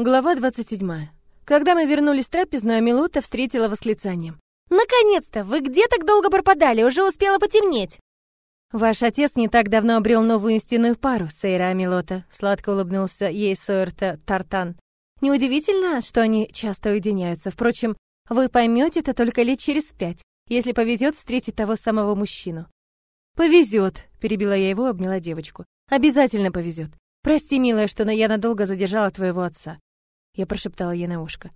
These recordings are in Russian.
Глава 27. Когда мы вернулись в трапезную, Амилота встретила восклицанием. «Наконец-то! Вы где так долго пропадали? Уже успело потемнеть!» «Ваш отец не так давно обрел новую истинную пару, Сейра Амилота», сладко улыбнулся ей Сойерта Тартан. «Неудивительно, что они часто уединяются. Впрочем, вы поймете это только лет через пять, если повезет встретить того самого мужчину». «Повезет», — перебила я его, обняла девочку. «Обязательно повезет. Прости, милая, что я надолго задержала твоего отца. Я прошептала ей на ушко.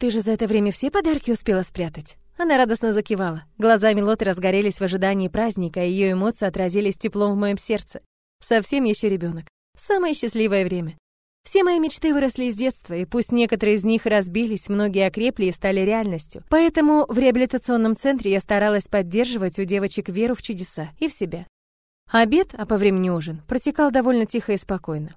«Ты же за это время все подарки успела спрятать?» Она радостно закивала. Глаза Милоты разгорелись в ожидании праздника, и ее эмоции отразились теплом в моем сердце. Совсем еще ребенок. Самое счастливое время. Все мои мечты выросли из детства, и пусть некоторые из них разбились, многие окрепли и стали реальностью. Поэтому в реабилитационном центре я старалась поддерживать у девочек веру в чудеса и в себя. Обед, а по времени ужин, протекал довольно тихо и спокойно.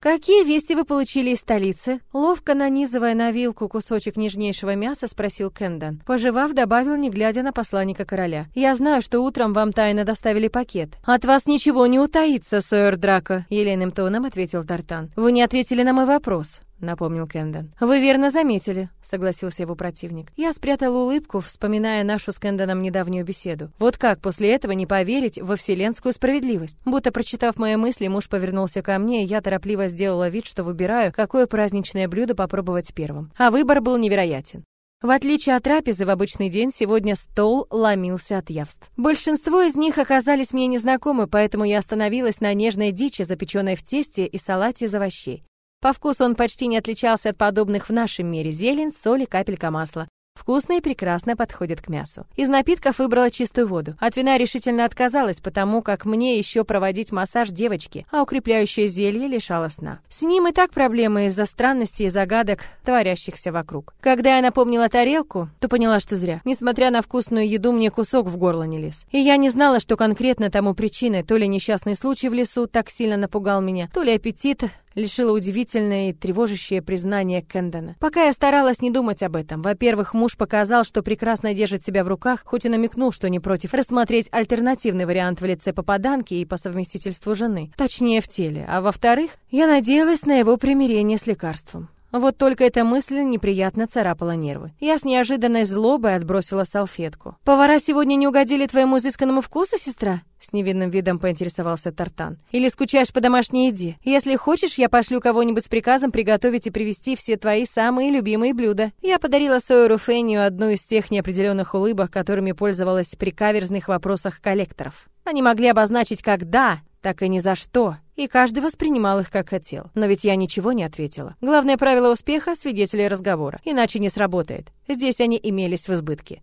«Какие вести вы получили из столицы?» Ловко нанизывая на вилку кусочек нежнейшего мяса, спросил Кендан. Пожевав, добавил, не глядя на посланника короля. «Я знаю, что утром вам тайно доставили пакет. От вас ничего не утаится, сэр Драко», — елейным тоном ответил Тартан. «Вы не ответили на мой вопрос напомнил Кендон. Вы верно заметили, согласился его противник. Я спрятал улыбку, вспоминая нашу с Кендоном недавнюю беседу. Вот как после этого не поверить во вселенскую справедливость? Будто прочитав мои мысли, муж повернулся ко мне, и я торопливо сделала вид, что выбираю, какое праздничное блюдо попробовать первым. А выбор был невероятен. В отличие от трапезы в обычный день, сегодня стол ломился от явств. Большинство из них оказались мне незнакомы, поэтому я остановилась на нежной дичи, запеченной в тесте и салате из овощей. По вкусу он почти не отличался от подобных в нашем мире зелень, соль и капелька масла. Вкусно и прекрасно подходит к мясу. Из напитков выбрала чистую воду. От вина решительно отказалась, потому как мне еще проводить массаж девочки, а укрепляющее зелье лишало сна. С ним и так проблемы из-за странностей и загадок, творящихся вокруг. Когда я напомнила тарелку, то поняла, что зря. Несмотря на вкусную еду, мне кусок в горло не лез. И я не знала, что конкретно тому причиной, то ли несчастный случай в лесу так сильно напугал меня, то ли аппетит лишило удивительное и тревожащее признание Кэндона. Пока я старалась не думать об этом. Во-первых, муж показал, что прекрасно держит себя в руках, хоть и намекнул, что не против рассмотреть альтернативный вариант в лице попаданки и по совместительству жены. Точнее, в теле. А во-вторых, я надеялась на его примирение с лекарством. Вот только эта мысль неприятно царапала нервы. Я с неожиданной злобой отбросила салфетку. «Повара сегодня не угодили твоему изысканному вкусу, сестра?» С невинным видом поинтересовался Тартан. «Или скучаешь по домашней еде? Если хочешь, я пошлю кого-нибудь с приказом приготовить и привезти все твои самые любимые блюда». Я подарила Сойеру Феннию одну из тех неопределенных улыбок, которыми пользовалась при каверзных вопросах коллекторов. Они могли обозначить как «да», так и ни за что. И каждый воспринимал их как хотел. Но ведь я ничего не ответила. Главное правило успеха — свидетели разговора. Иначе не сработает. Здесь они имелись в избытке.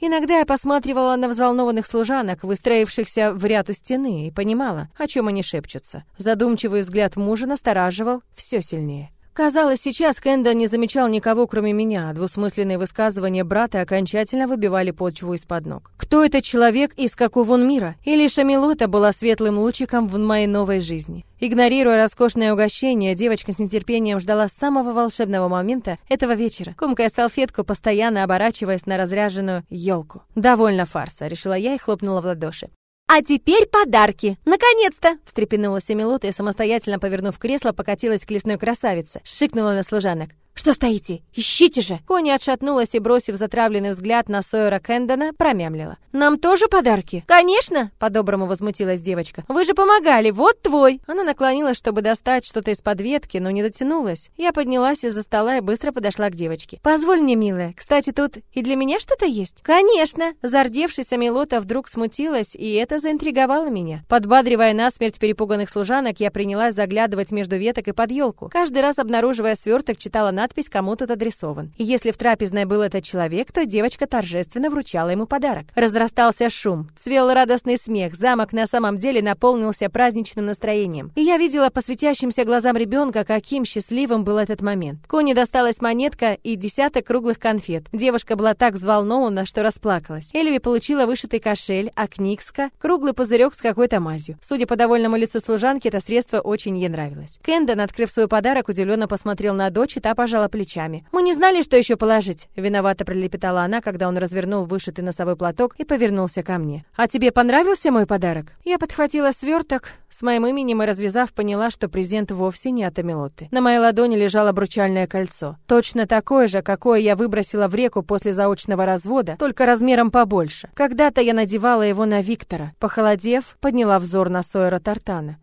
Иногда я посматривала на взволнованных служанок, выстроившихся в ряд у стены, и понимала, о чем они шепчутся. Задумчивый взгляд мужа настораживал все сильнее. Казалось, сейчас Кэндон не замечал никого, кроме меня, а двусмысленные высказывания брата окончательно выбивали почву из-под ног. Кто этот человек и из какого он мира? Или Шамилота была светлым лучиком в моей новой жизни? Игнорируя роскошное угощение, девочка с нетерпением ждала самого волшебного момента этого вечера, комкая салфетку, постоянно оборачиваясь на разряженную елку. «Довольно фарса», — решила я и хлопнула в ладоши. «А теперь подарки! Наконец-то!» Встрепенулась Эмилота и, самостоятельно повернув кресло, покатилась к лесной красавице. Шикнула на служанок. «Что стоите? Ищите же!» Кони отшатнулась и, бросив затравленный взгляд на Сойера Кэндона, промямлила. «Нам тоже подарки?» «Конечно!» — по-доброму возмутилась девочка. «Вы же помогали! Вот твой!» Она наклонилась, чтобы достать что-то из-под ветки, но не дотянулась. Я поднялась из-за стола и быстро подошла к девочке. «Позволь мне, милая, кстати, тут и для меня что-то есть?» «Конечно!» Зардевшись, Амилота вдруг смутилась, и это заинтриговало меня. Подбадривая насмерть перепуганных служанок, я принялась заглядывать между веток и под елку. Каждый раз, обнаруживая сверток, читала на надпись кому тут адресован. И если в трапезной был этот человек, то девочка торжественно вручала ему подарок. Разрастался шум, цвел радостный смех, замок на самом деле наполнился праздничным настроением. И я видела по светящимся глазам ребенка, каким счастливым был этот момент. Коне досталась монетка и десяток круглых конфет. Девушка была так взволнована, что расплакалась. Эльви получила вышитый кошель, а Кникска — круглый пузырек с какой-то мазью. Судя по довольному лицу служанки, это средство очень ей нравилось. Кендон, открыв свой подарок, удивленно посмотрел на дочь, и та пожала пожала плечами. «Мы не знали, что еще положить», — виновато пролепетала она, когда он развернул вышитый носовой платок и повернулся ко мне. «А тебе понравился мой подарок?» Я подхватила сверток с моим именем и, развязав, поняла, что презент вовсе не от Амилоты. На моей ладони лежало обручальное кольцо. Точно такое же, какое я выбросила в реку после заочного развода, только размером побольше. Когда-то я надевала его на Виктора. Похолодев, подняла взор на Сойера Тартана.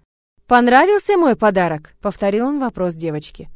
«Понравился мой подарок?» — повторил он вопрос девочки.